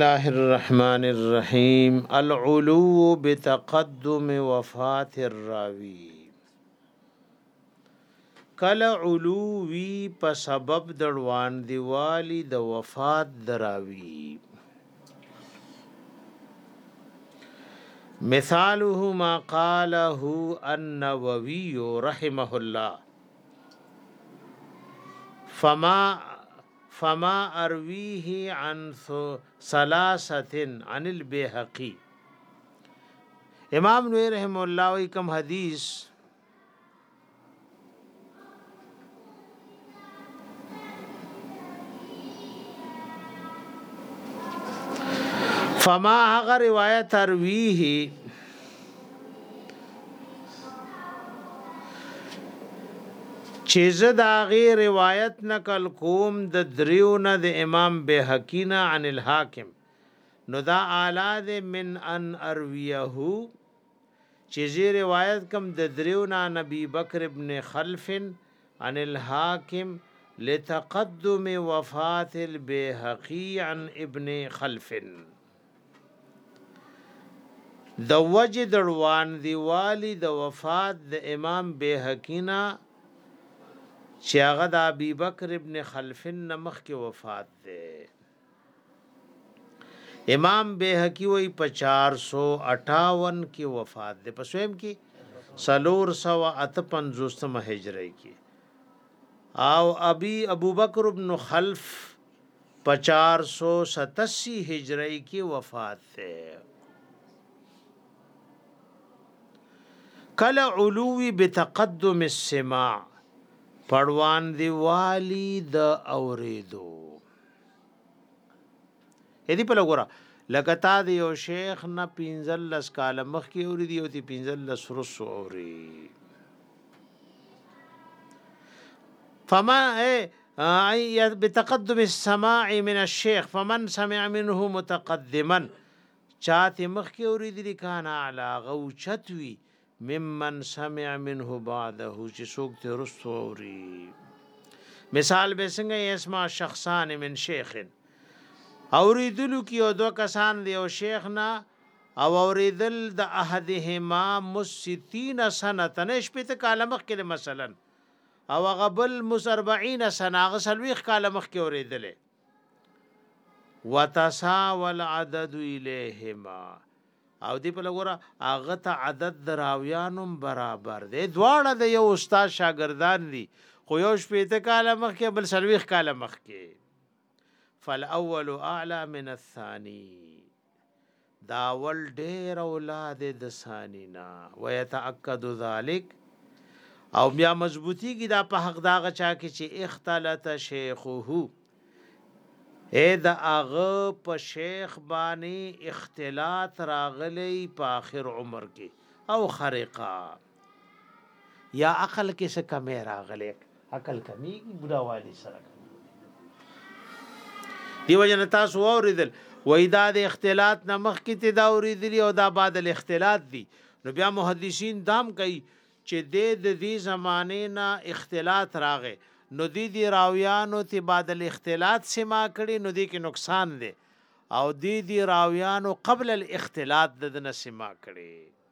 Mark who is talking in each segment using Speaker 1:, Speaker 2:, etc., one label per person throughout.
Speaker 1: الله الرحمن الرحيم العلو بتقدم وفات الراوي کله علو وی په سبب د روان دیوالی د وفات دراوی مثاله ما قاله النووي رحمه الله فما فما ارویه عن ثلاثة عن البیهقی امام نووي رحم الله وی کوم حدیث فما هغه روایت ارویه چی زه د هغه روایت نقل کوم د دریو نه د امام بهقی نه عن الحاکم نو دا اعلی ده من ان ارویه چی زه روایت کوم د دریو نه نبی بکر ابن خلف عن الحاکم لتقدم وفات البهقی عن ابن خلف د وجه دړوان دی والی د وفات د امام بیحقینا چې هغه د ابي بکر ابن خلفن نمخ کې وفات دی امام بیحقی وی په 458 کې وفات دی په سویم کې سلور سو ات پنځوستمه هجری کې او ابي ابوبکر ابن خلف په چار سو ستسی هجری کی وفات ته کله علوی بتقدم السماع پړوان دی والی د اوریدو هدی په لګورا لکه تا دی یو شیخ نه 15 کال مخ کی اوری دی او تی 15 رسو اوری فما اے ايا بتقدم السماع من الشيخ فمن سمع منه متقدما چا ته مخکې اوریدلی کان اعلی غوچت وی ممن سمع منه بعده چې څوک ته رسو اوري مثال به څنګه اسمع شخصان من شیخ اوریدلو کې او دو کسان دی او شیخ نه او اوریدل د احدهما مسیتین سنتن شپته کاله مخکې مثلا او هغه بل مز 40 سنه هغه سلويخ کاله مخکې اورېدلې وتساول عدد الیهما او دی په لګورا هغه ته عدد دراویانم برابر دی دواړه د یو استاد شاګردان دي خو یو شپېته کاله مخکې بل سلويخ کاله مخکې فالاول اعلى من الثاني داول ډیر اولاد د ثانی نه ويتاکد ذالک او بیا مضبوطی کی دا په حق داغه چا کی چې اختلط شیخه اے د اغه په شیخ باندې اختلاط راغلی په اخر عمر کې او خرقه یا عقل کې څه کمی راغلی عقل کمیږي بوډا والی سره دیو جن تاسو اوریدل وای دا د اختلاط نمخ کې ته دا اوریدلی او دا بعد الاختلاط دی نو بیا محدثین دام کوي چې د دې زمانه نه اختلاط راغې نو دې دې راویانو ته بعد الاختلاط سما کړي نو دې کې نقصان دی او دې دې راویانو قبل الاختلاط د دنه سما کړي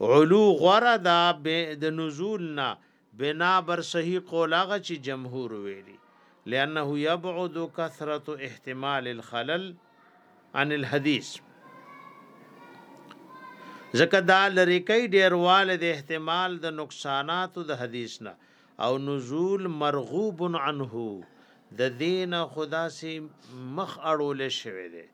Speaker 1: علو غره دا به د نزول نه بنا بر صحیح قول هغه چې جمهور ویلي لانه يبعد كثرت احتمال الخلل عن الحديث ځکه دا لری کوي ډیرواله د احتمال د نقصاناتو د حدیث نه او نزول مرغوب عنه د دین خدا سي مخ اړول شوی دی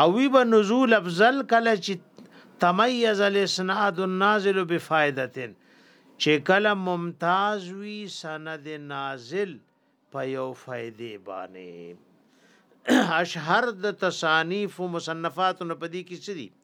Speaker 1: او وی به نزول افضل کله چې تميز الاسناد النازل بفائدتين چې کله ممتاز وی سند نازل په یو فائدې باندې اشهر د تصانیف مصنفات نه پدې کې سری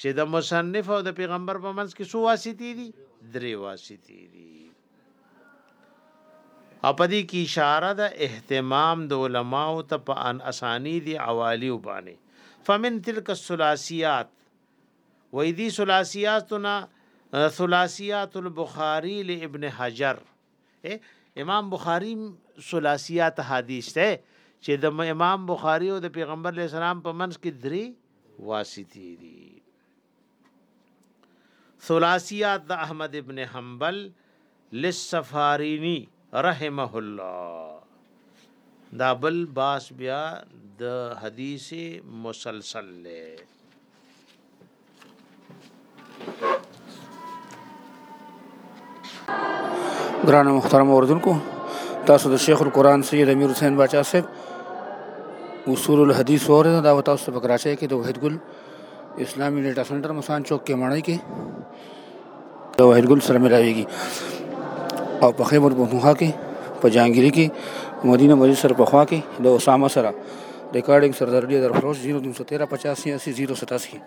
Speaker 1: چې د مصنف او د پیغمبر په منځ کې سو واسطې دي درې واسطې دي او په دې کې اشاره ده اهتمام د علماو ته په ان اسانی دي عوالی وبانه فمن تلک الثلاثيات وې دي ثلاثياتنا ثلاثيات البخاري لابن حجر امام بخاری ثلاثیات حدیث ته چې د امام بخاری او د پیغمبر علی السلام په منځ کې درې واسطې دي ثلاثیات د احمد ابن حنبل للسفارینی رحمه الله دا بل باس بیا د حدیث مسلسل له
Speaker 2: ګران محترم اوردونکو تاسو د شیخ القرآن سید امیر حسین باچا صاحب اصول الحدیث اور دا تاسو په کراچۍ کې د وحید ګل اسلامي ډیټا سنټر مسان چوک کې مړی کې د وحیدګل سره ملاویږي او په خیبر پښتونخوا کې په جهانګیري کې مدینه مسجد سره په خوا کې د اسامه سره ریکارډینګ سردردی درفروش 0313 85 80 087